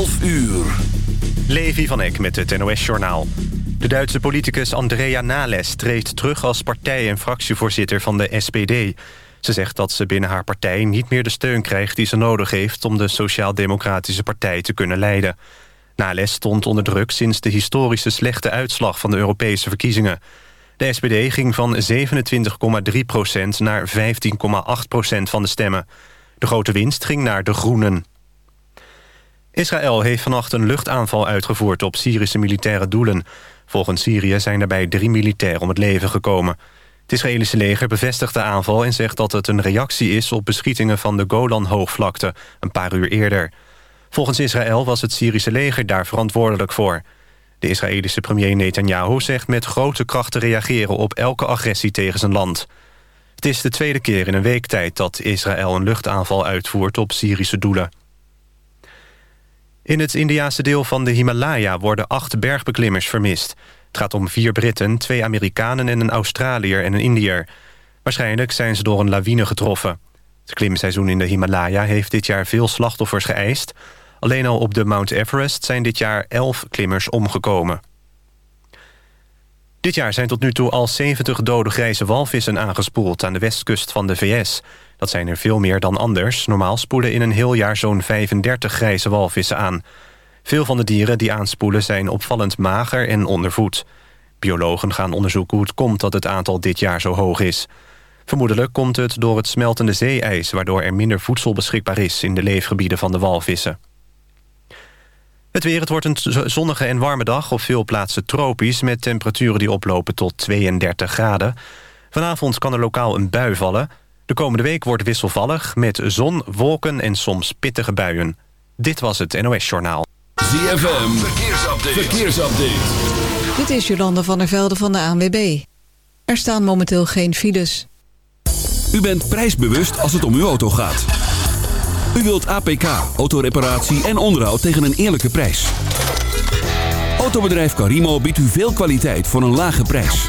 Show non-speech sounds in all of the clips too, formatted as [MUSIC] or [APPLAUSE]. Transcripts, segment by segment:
12 uur. Levi van Eck met het NOS-journaal. De Duitse politicus Andrea Nales treedt terug als partij- en fractievoorzitter van de SPD. Ze zegt dat ze binnen haar partij niet meer de steun krijgt die ze nodig heeft... om de Sociaal-Democratische Partij te kunnen leiden. Nales stond onder druk sinds de historische slechte uitslag van de Europese verkiezingen. De SPD ging van 27,3% naar 15,8% van de stemmen. De grote winst ging naar de Groenen. Israël heeft vannacht een luchtaanval uitgevoerd op Syrische militaire doelen. Volgens Syrië zijn daarbij drie militairen om het leven gekomen. Het Israëlische leger bevestigt de aanval en zegt dat het een reactie is... op beschietingen van de Golan-hoogvlakte een paar uur eerder. Volgens Israël was het Syrische leger daar verantwoordelijk voor. De Israëlische premier Netanyahu zegt met grote kracht te reageren... op elke agressie tegen zijn land. Het is de tweede keer in een week tijd dat Israël een luchtaanval uitvoert op Syrische doelen. In het Indiaanse deel van de Himalaya worden acht bergbeklimmers vermist. Het gaat om vier Britten, twee Amerikanen en een Australiër en een Indiër. Waarschijnlijk zijn ze door een lawine getroffen. Het klimseizoen in de Himalaya heeft dit jaar veel slachtoffers geëist. Alleen al op de Mount Everest zijn dit jaar elf klimmers omgekomen. Dit jaar zijn tot nu toe al 70 dode grijze walvissen aangespoeld... aan de westkust van de VS. Dat zijn er veel meer dan anders. Normaal spoelen in een heel jaar zo'n 35 grijze walvissen aan. Veel van de dieren die aanspoelen zijn opvallend mager en ondervoed. Biologen gaan onderzoeken hoe het komt dat het aantal dit jaar zo hoog is. Vermoedelijk komt het door het smeltende zeeijs... waardoor er minder voedsel beschikbaar is in de leefgebieden van de walvissen. Het weer, het wordt een zonnige en warme dag. Op veel plaatsen tropisch, met temperaturen die oplopen tot 32 graden. Vanavond kan er lokaal een bui vallen. De komende week wordt wisselvallig, met zon, wolken en soms pittige buien. Dit was het NOS Journaal. ZFM, verkeersupdate. verkeersupdate. Dit is Jolanda van der Velde van de ANWB. Er staan momenteel geen files. U bent prijsbewust als het om uw auto gaat. U wilt APK, autoreparatie en onderhoud tegen een eerlijke prijs. Autobedrijf Carimo biedt u veel kwaliteit voor een lage prijs.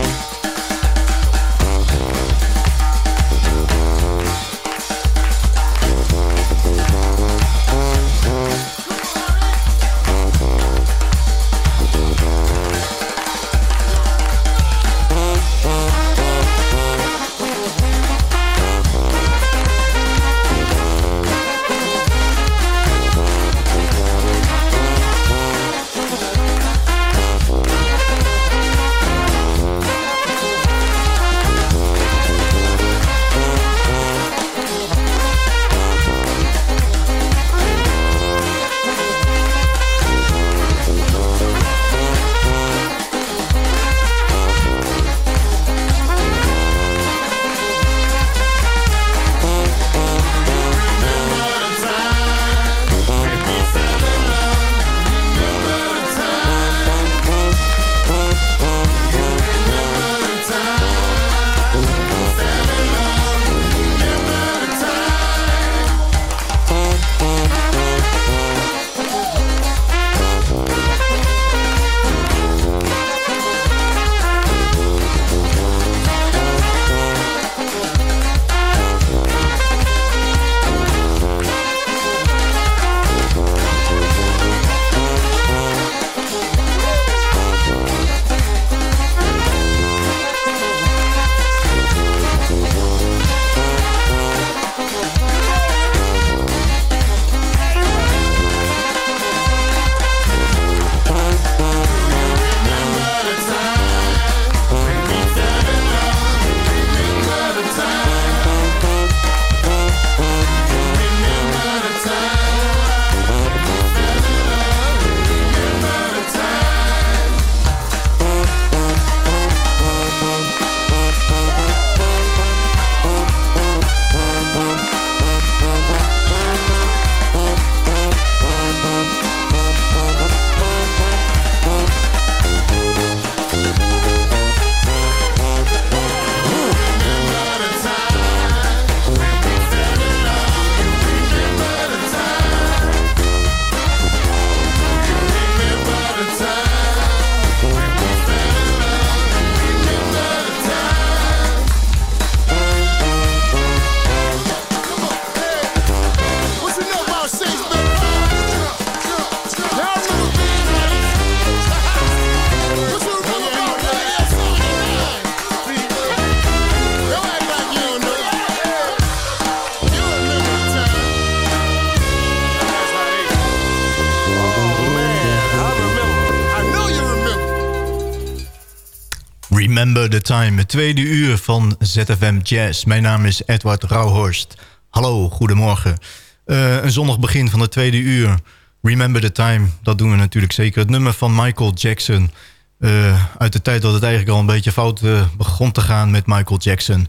Time, het tweede uur van ZFM Jazz. Mijn naam is Edward Rauhorst. Hallo, goedemorgen. Uh, een zonnig begin van het tweede uur. Remember the Time, dat doen we natuurlijk zeker. Het nummer van Michael Jackson. Uh, uit de tijd dat het eigenlijk al een beetje fout uh, begon te gaan met Michael Jackson.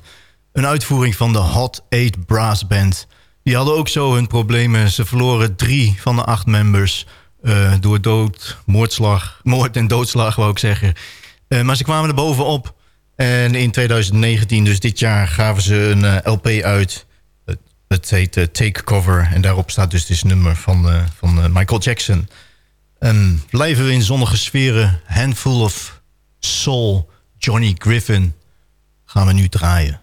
Een uitvoering van de Hot 8 Brass Band. Die hadden ook zo hun problemen. Ze verloren drie van de acht members... Door dood, moordslag, moord en doodslag wou ik zeggen. Maar ze kwamen er bovenop. En in 2019, dus dit jaar, gaven ze een uh, LP uit. Het, heet Take Cover. En daarop staat dus dit nummer van, van Michael Jackson. En blijven we in zonnige sferen. Handful of Soul, Johnny Griffin. Gaan we nu draaien.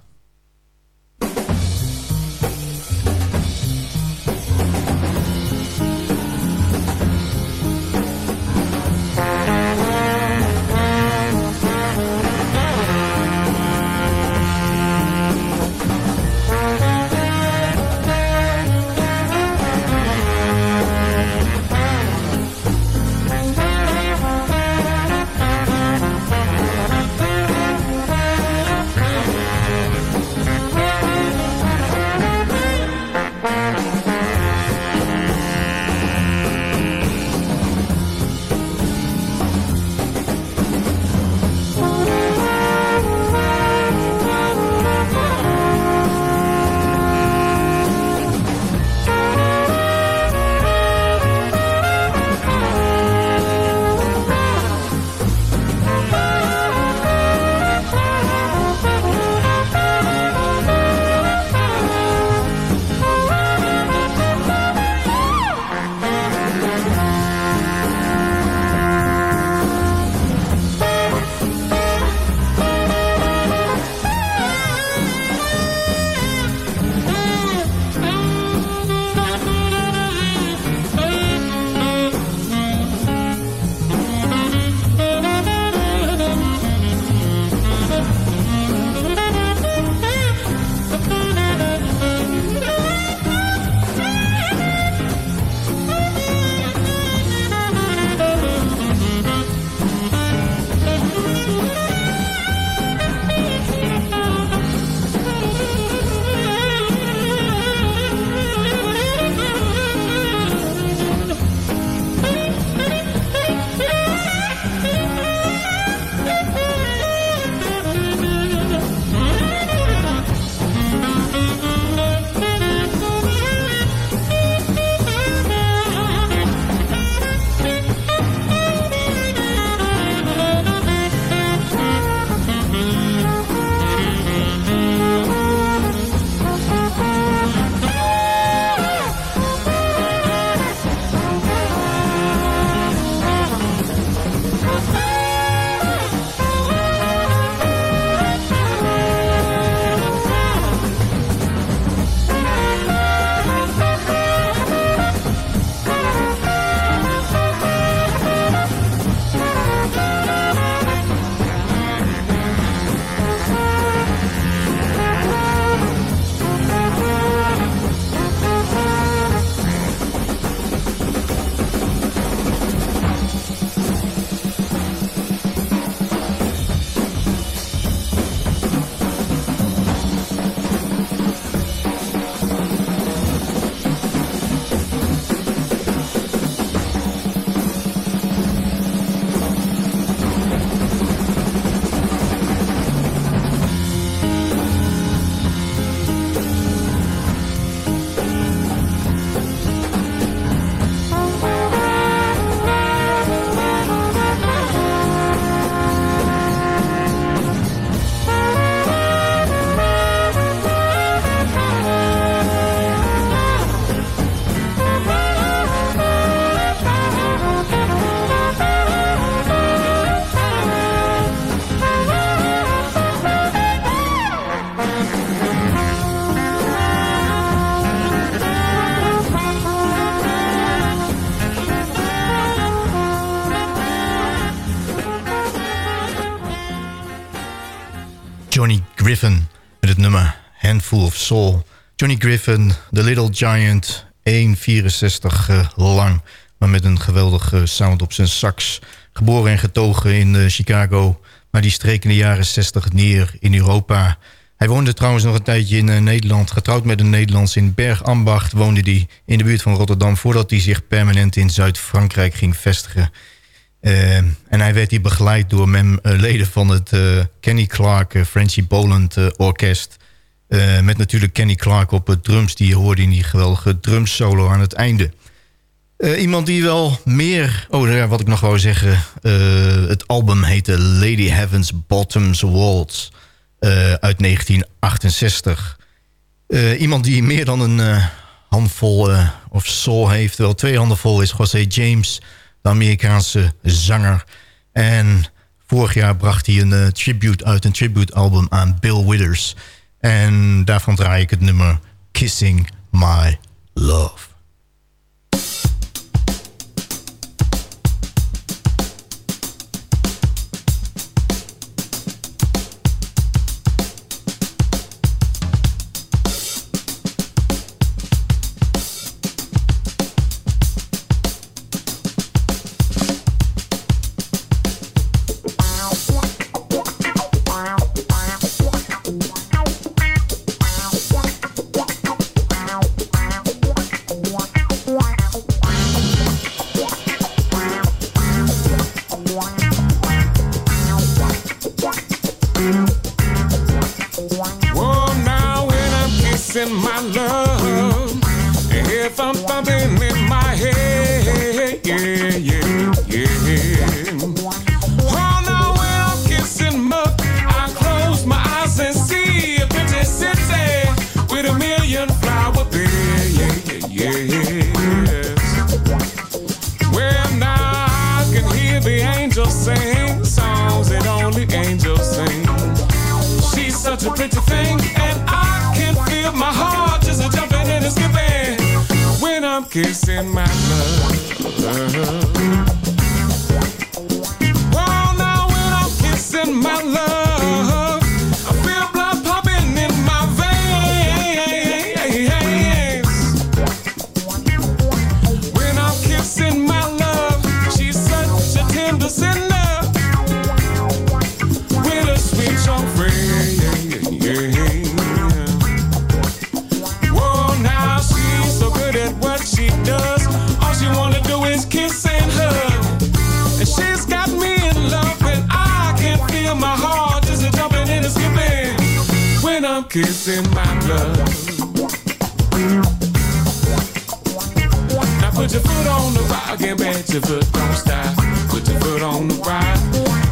Johnny Griffin, The Little Giant, 1,64 uh, lang... maar met een geweldige sound op zijn sax. Geboren en getogen in uh, Chicago, Maar die streek in de jaren 60 neer in Europa. Hij woonde trouwens nog een tijdje in eh, Nederland. Getrouwd met een Nederlands in Bergambacht woonde hij in de buurt van Rotterdam... voordat hij zich permanent in Zuid-Frankrijk ging vestigen. En hij werd hier begeleid door mem, leden van het Kenny Clark Frenchy Boland Orkest. Met natuurlijk Kenny Clark op het drums. Die hoorde in die geweldige drumsolo aan het einde. iemand die wel meer... Oh, ja, wat ik nog wou zeggen. het album heette Lady Heaven's Bottoms Waltz. uit 1968. iemand die meer dan een handvol of soul heeft. Wel twee handen vol is José James de Amerikaanse zanger. En vorig jaar bracht hij een tribute uit, een tribute album aan Bill Withers. En daarvan draai ik het nummer Kissing My Love. Kissing my love. Now put your foot on the rock and bet your foot don't stop. Put your foot on the rock.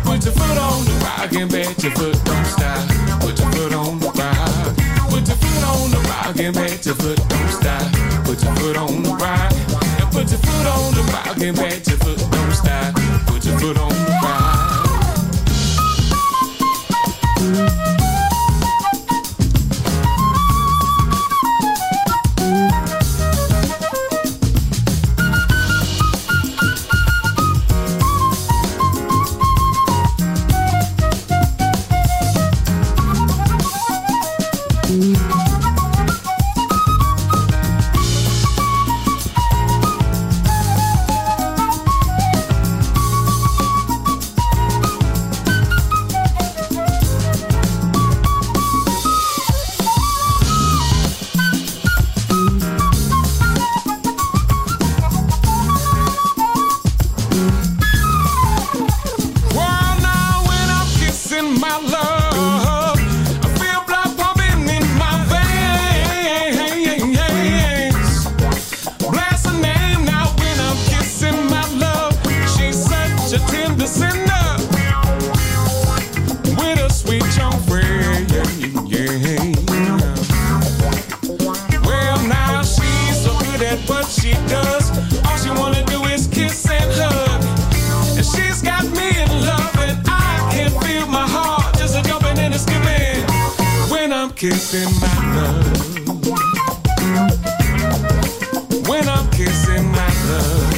Put your foot on the rock and bet your foot don't stop. Put your foot on the rock. Put your foot on the rock and bet your foot don't stop. Put your foot on the rock. And put your foot on the rock and kissing my love. When I'm kissing my love.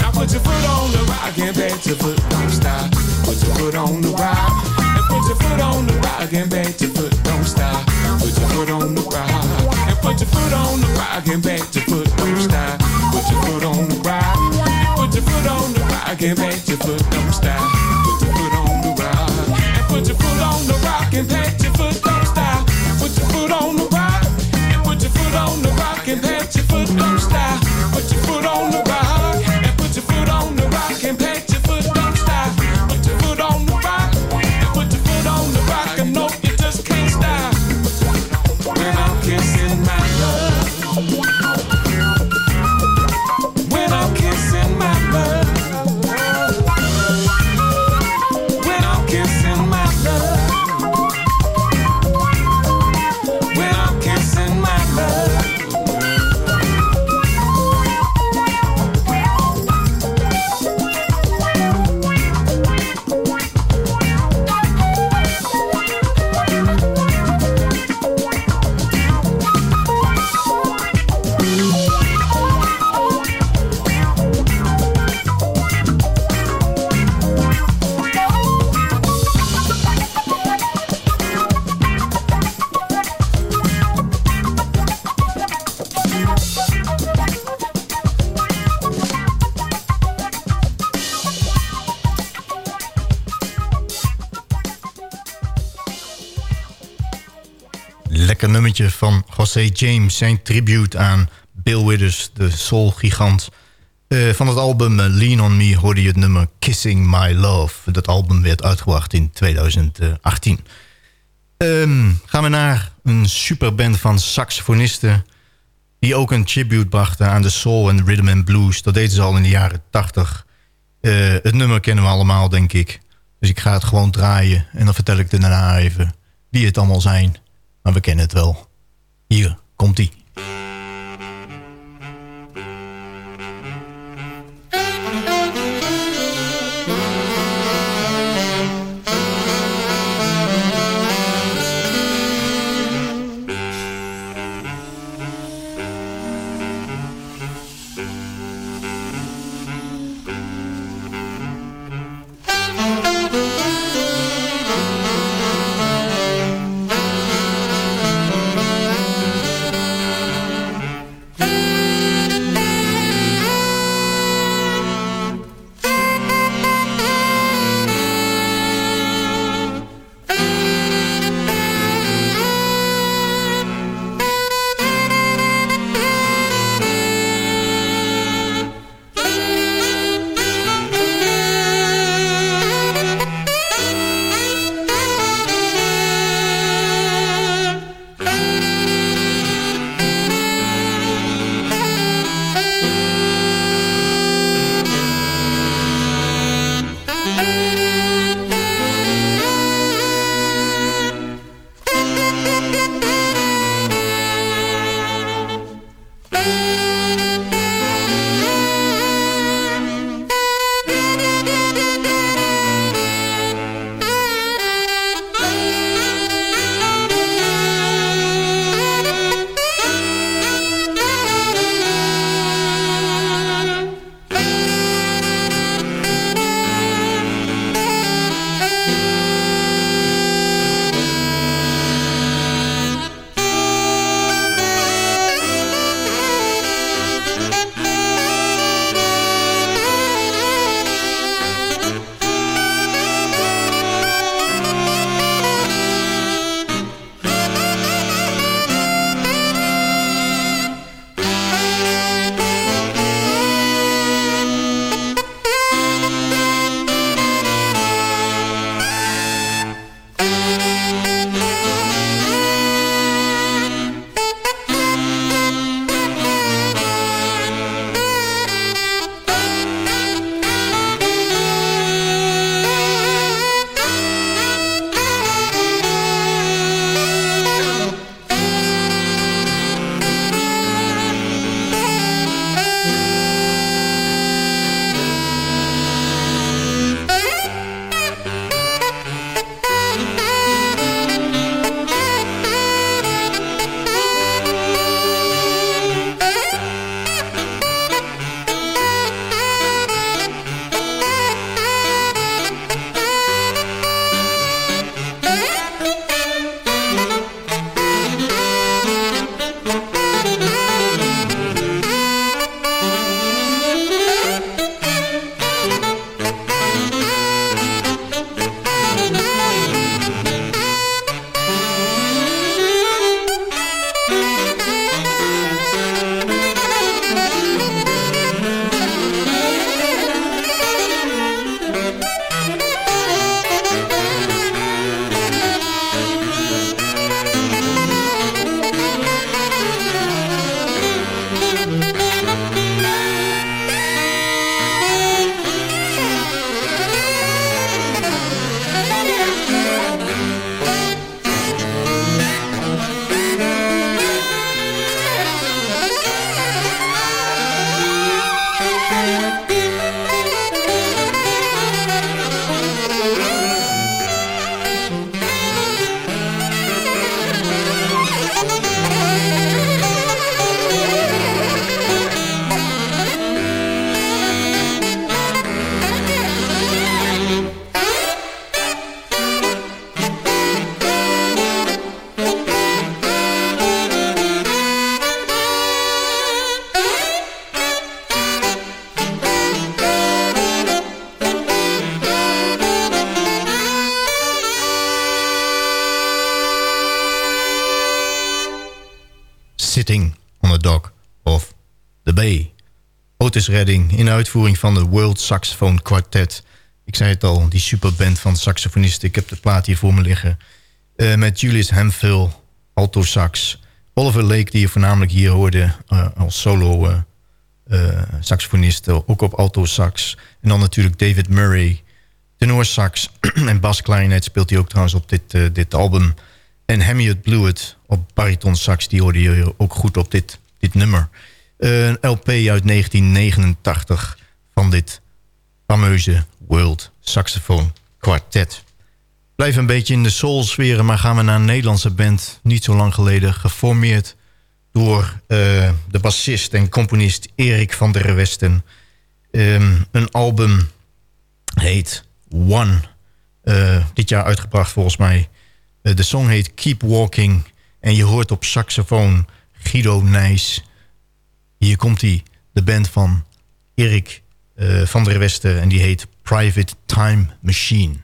Now put your foot on the rock and bet your foot don't stop. Put your foot on the rock and put your foot on the rock and bet your foot don't stop. Put your foot on the rock and put your foot on the rock and bet your Lekker nummertje van José James. Zijn tribute aan Bill Withers, de soul-gigant. Eh, van het album Lean On Me hoorde je het nummer Kissing My Love. Dat album werd uitgebracht in 2018. Ehm, gaan we naar een superband van saxofonisten... die ook een tribute brachten aan de soul en rhythm and blues. Dat deden ze al in de jaren 80. Eh, het nummer kennen we allemaal, denk ik. Dus ik ga het gewoon draaien. En dan vertel ik daarna even wie het allemaal zijn. Maar we kennen het wel. Hier, komt-ie. Música Otis Redding in uitvoering van de World Saxophone Quartet. Ik zei het al, die superband van saxofonisten. Ik heb de plaat hier voor me liggen. Uh, met Julius Hemphill, alto sax. Oliver Lake, die je voornamelijk hier hoorde uh, als solo uh, saxofonist. Ook op alto sax. En dan natuurlijk David Murray, tenor sax. [CLEARS THROAT] en bas clarinet speelt hij ook trouwens op dit, dit album. En Hamiot Blewett op bariton sax. Die hoorde je ook goed op dit, dit nummer. Een LP uit 1989 van dit fameuze World Saxophone Quartet. Blijf een beetje in de soul sferen, maar gaan we naar een Nederlandse band... niet zo lang geleden geformeerd door uh, de bassist en componist Erik van der Westen. Um, een album heet One. Uh, dit jaar uitgebracht volgens mij. Uh, de song heet Keep Walking. En je hoort op saxofoon Guido Nijs. Hier komt hij, de band van Erik uh, van der Westen. En die heet Private Time Machine.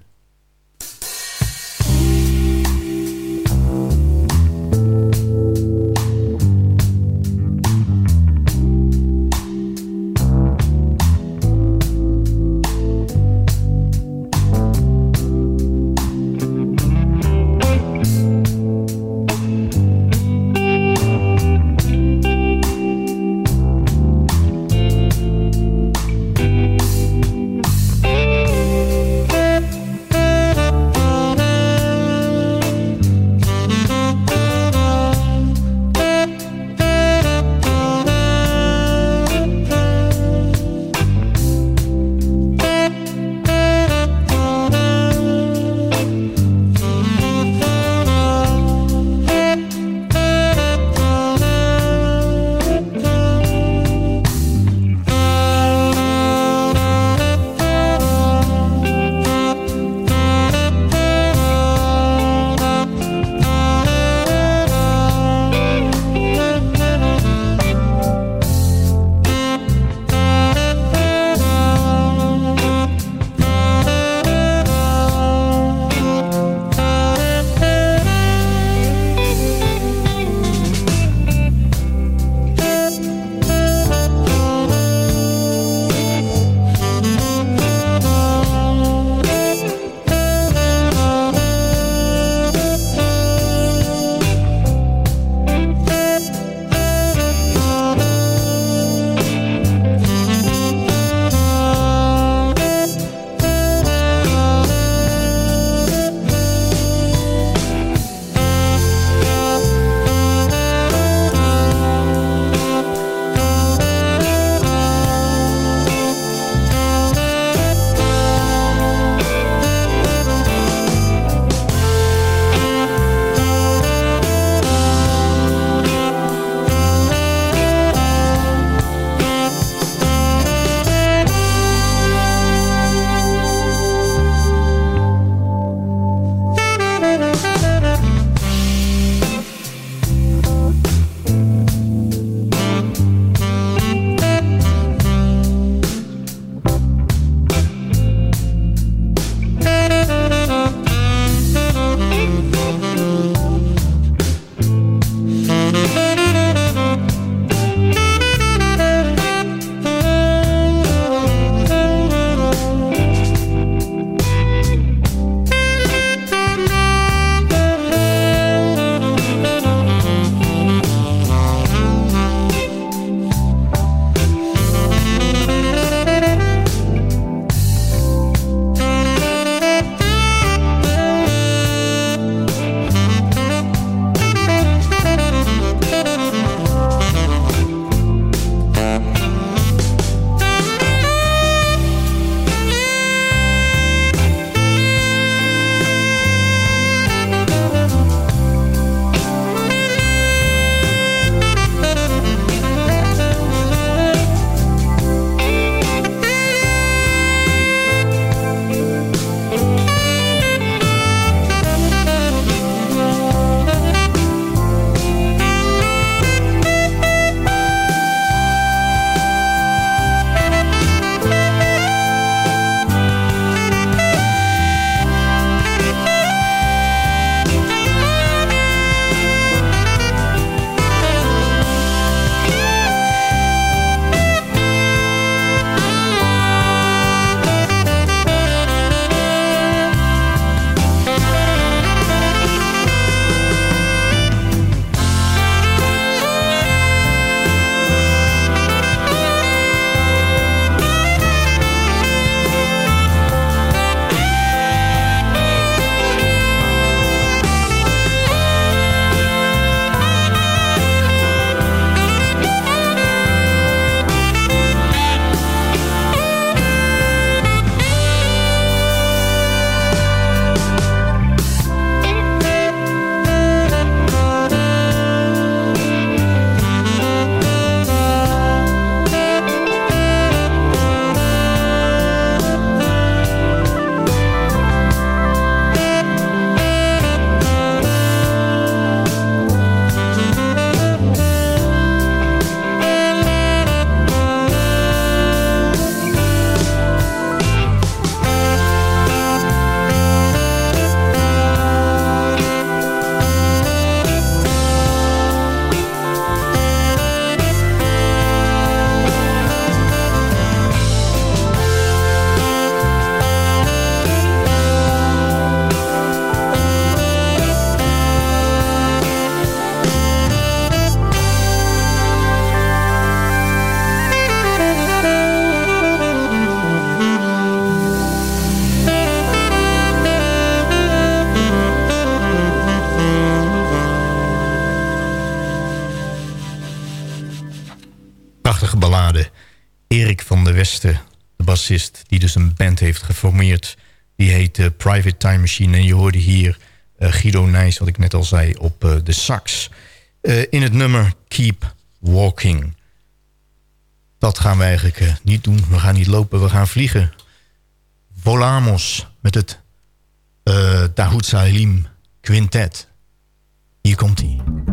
Heeft geformeerd. Die heet eh, Private Time Machine. En je hoorde hier eh, Guido Nijs, wat ik net al zei, op eh, de sax. In het nummer Keep Walking. Dat gaan we eigenlijk niet doen. We gaan niet lopen, we gaan vliegen. Volamos met het uh, Salim Quintet. Hier komt hij.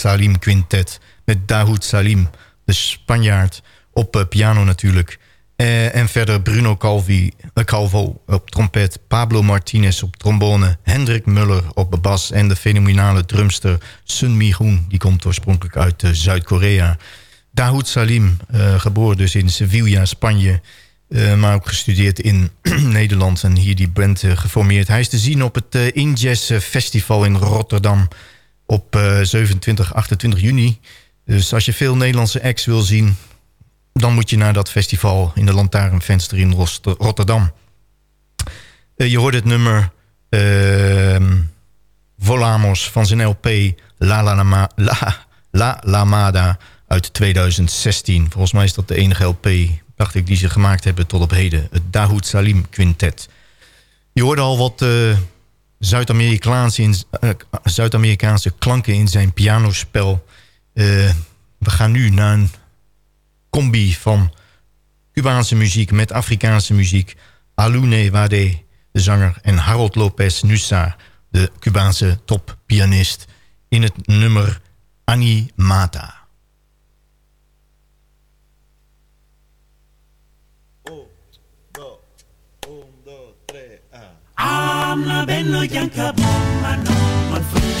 Salim Quintet. Met Dahoud Salim, de Spanjaard, op eh, piano natuurlijk. Eh, en verder Bruno Calvi, eh, Calvo op trompet, Pablo Martinez op trombone... Hendrik Muller op bas en de fenomenale drumster Sun Mi-hoon... die komt oorspronkelijk uit Zuid-Korea. Dahoud Salim, geboren dus in Sevilla, Spanje... maar ook gestudeerd in [CLEARS THROAT] Nederland en hier die band geformeerd. Hij is te zien op het Injazz Festival in Rotterdam op eh, 27, 28 juni. Dus als je veel Nederlandse acts wil zien dan moet je naar dat festival in de Lantaarnvenster in Rotterdam. Eh, je hoort het nummer ehm, Volamos van zijn LP La, La, Lama- La, La Lamada uit 2016. Volgens mij is dat de enige LP, dacht ik, die ze gemaakt hebben tot op heden. Het Dahoud Salim Quintet. Je hoorde al wat eh, Zuid-Amerikaanse eh, Zuid-Amerikaanse klanken in zijn pianospel. Eh, we gaan nu naar een combi van Cubaanse muziek met Afrikaanse muziek. Alune Wade, de zanger, en Harold Lopez Nusa, de Cubaanse toppianist, in het nummer Animata. I'm not been no yanka bomb, I know.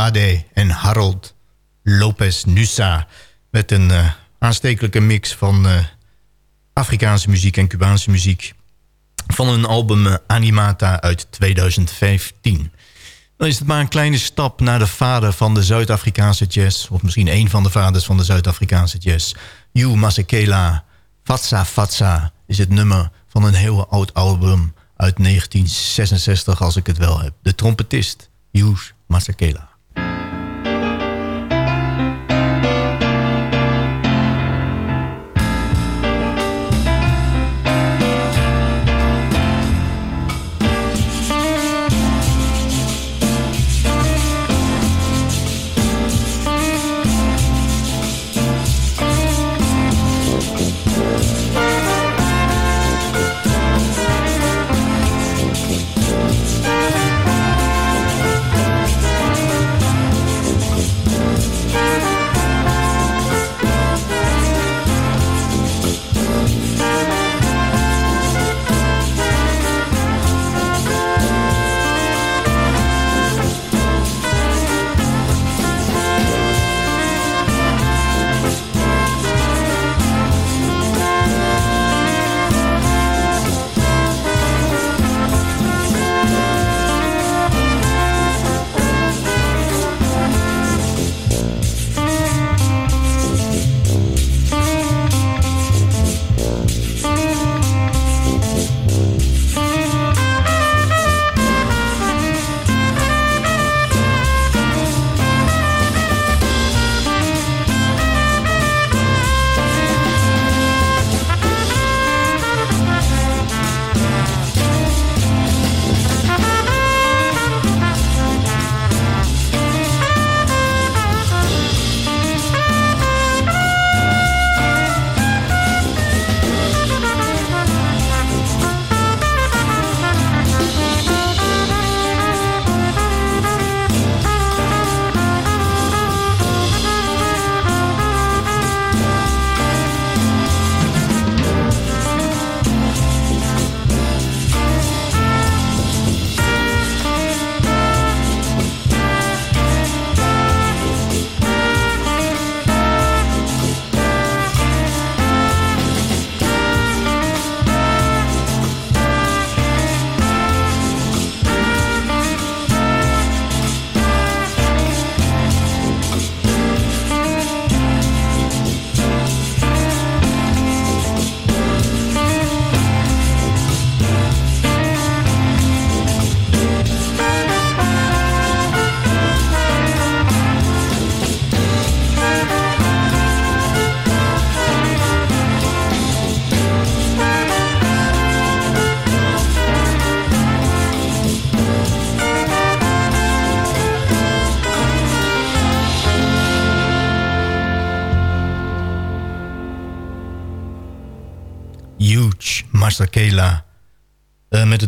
En Harold Lopez Nusa. Met een uh, aanstekelijke mix van uh, Afrikaanse muziek en Cubaanse muziek. Van een album uh, Animata uit 2015. Dan is het maar een kleine stap naar de vader van de Zuid-Afrikaanse jazz. Of misschien een van de vaders van de Zuid-Afrikaanse jazz. Hugh Masekela. Fatsa Fatsa is het nummer van een heel oud album uit 1966 als ik het wel heb. De trompetist Hugh Masekela.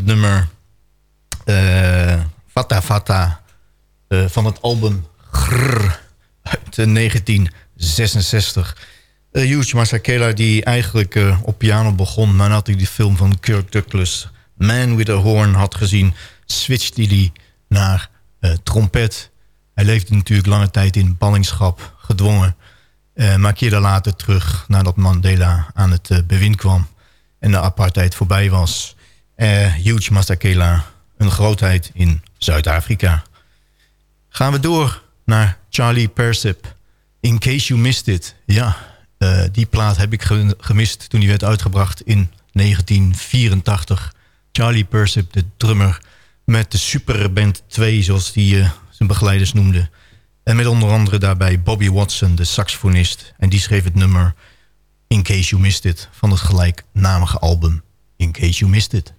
Nummer uh, Fata Fata uh, van het album Grrr uit 1966. Uh, Huge Masakela die eigenlijk op piano begon... maar nadat hij die film van Kirk Douglas Man with a Horn had gezien... switchte hij naar trompet. Hij leefde natuurlijk lange tijd in ballingschap, gedwongen... maar keerde later terug nadat Mandela aan het bewind kwam en de apartheid voorbij was. Uh, Huge Masakela, een grootheid in Zuid-Afrika. Gaan we door naar Charlie Persip. In Case You Missed It. Ja, uh, die plaat heb ik gemist toen die werd uitgebracht in 1984. Charlie Persip, de drummer met de Superband 2, zoals die uh, zijn begeleiders noemden. En met onder andere daarbij Bobby Watson, de saxofonist. En die schreef het nummer In Case You Missed It van het gelijknamige album In Case You Missed It.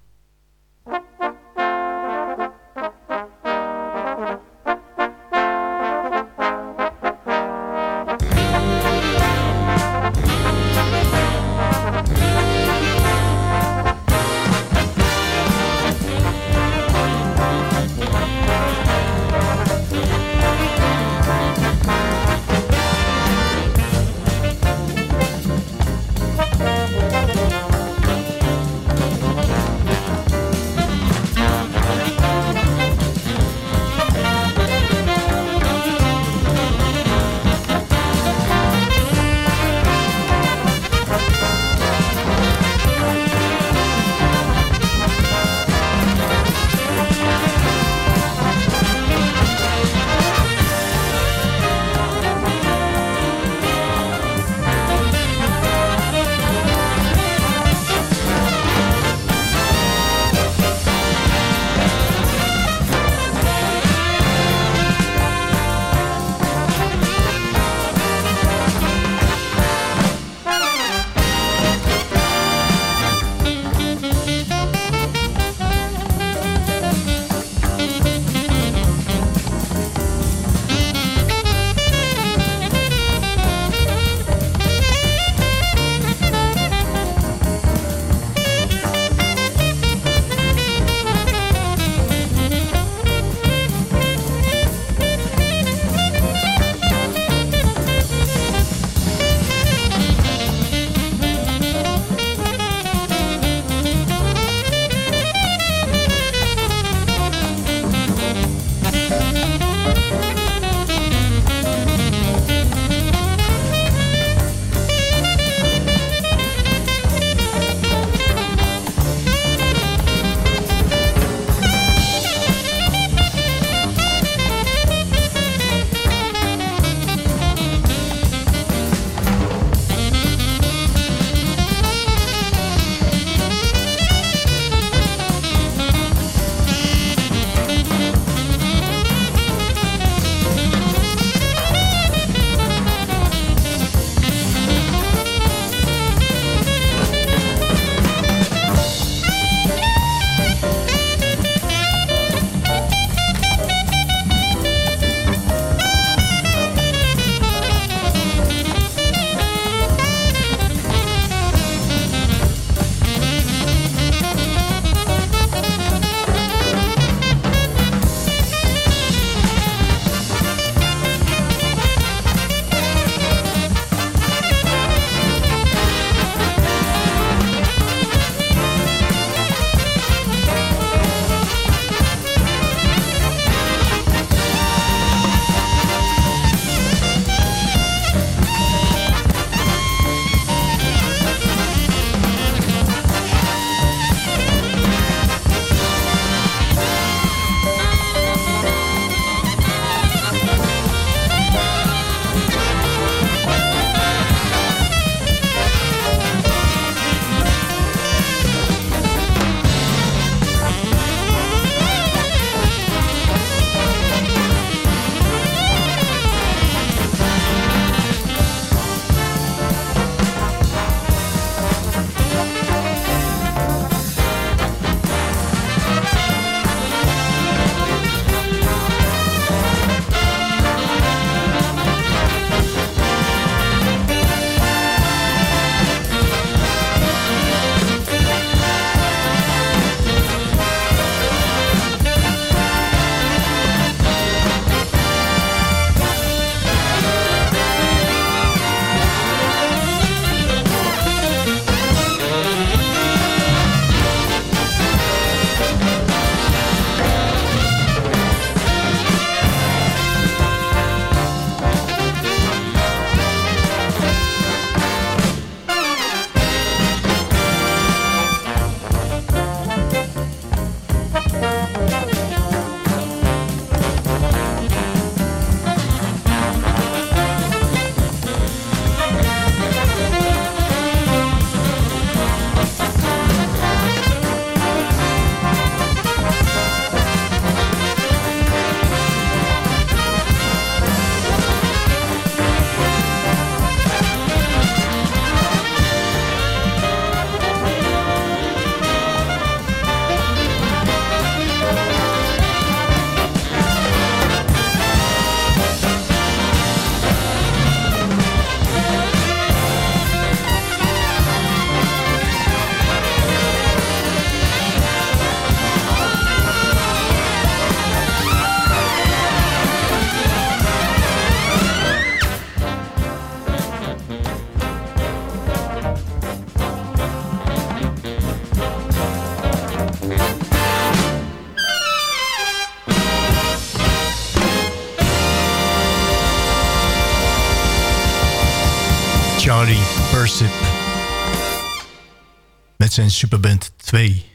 Zijn Superband 2.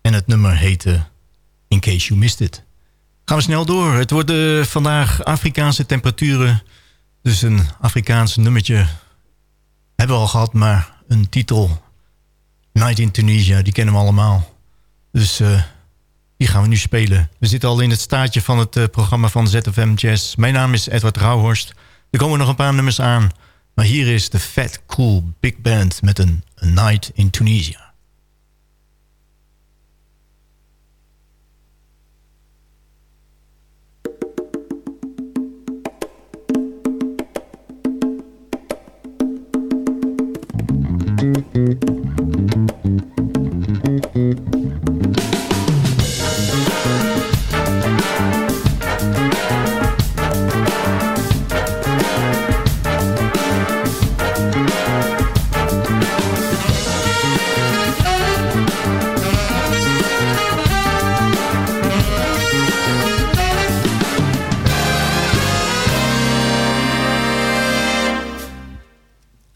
En het nummer heette In Case You Missed It. Gaan we snel door. Het worden vandaag Afrikaanse temperaturen. Dus een Afrikaans nummertje hebben we al gehad. Maar een titel, Night in Tunisia, die kennen we allemaal. Dus uh, die gaan we nu spelen. We zitten al in het staartje van het uh, programma van ZFM Jazz. Mijn naam is Edward Rauhorst. Er komen nog een paar nummers aan. Maar hier is de Fat Cool Big Band met een A Night in Tunisia.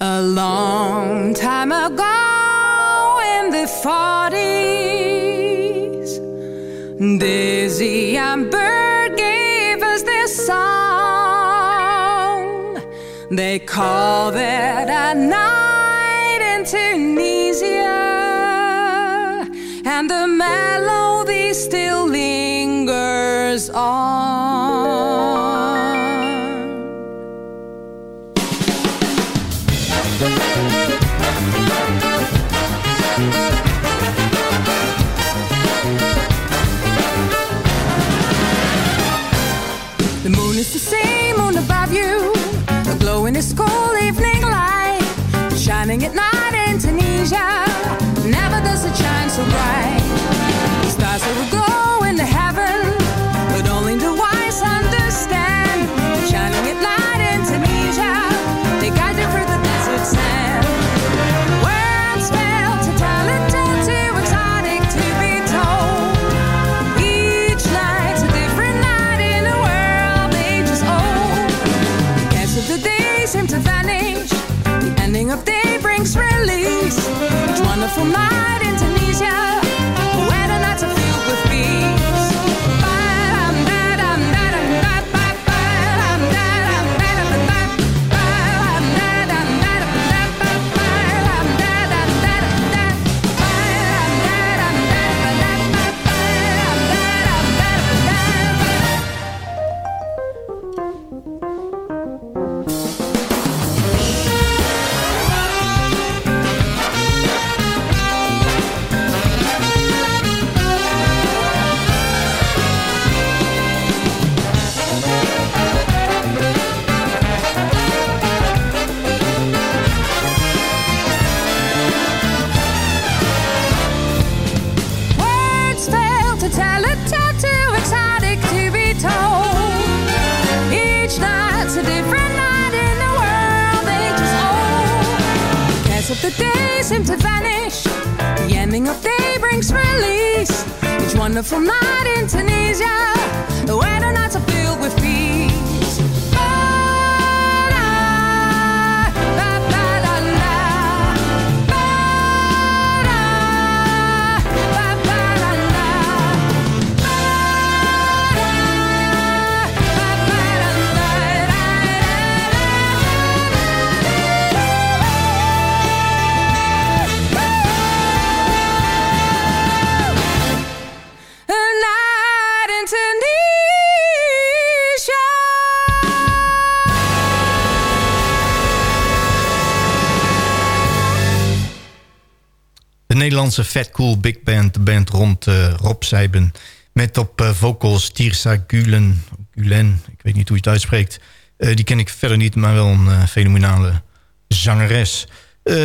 A long time ago in the 40s, Dizzy and Bird gave us this song. They called it a night in Tunisia, and the melody Tunisia. for my for my Nederlandse Fat Cool Big Band, de band rond eh, Rob Seiben. Met op eh, vocals Tirsa Gulen, Gulen, ik weet niet hoe je het uitspreekt. Eh, die ken ik verder niet, maar wel een fenomenale zangeres.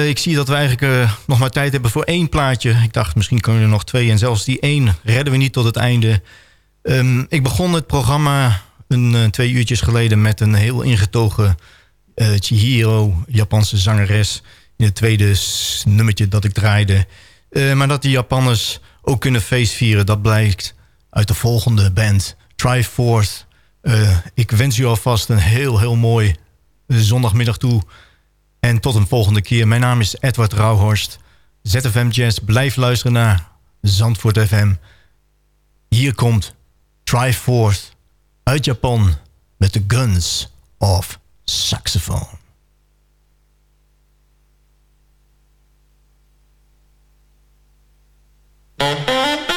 Ik zie dat we eigenlijk nog maar tijd hebben voor één plaatje. Ik dacht, misschien kunnen er nog twee. En zelfs die één redden we niet tot het einde. Ehm, ik begon het programma een, twee uurtjes geleden... met een heel ingetogen Chihiro, Japanse zangeres... in het tweede nummertje dat ik draaide. Eh, maar dat die Japanners ook kunnen feestvieren... dat blijkt uit de volgende band, Triforce. Eh ik wens u alvast een heel, heel mooi zondagmiddag toe... En tot een volgende keer. Mijn naam is Edward Rauhorst. ZFM Jazz, blijf luisteren naar Zandvoort FM. Hier komt Triforce uit Japan met de Guns of Saxophone. Tot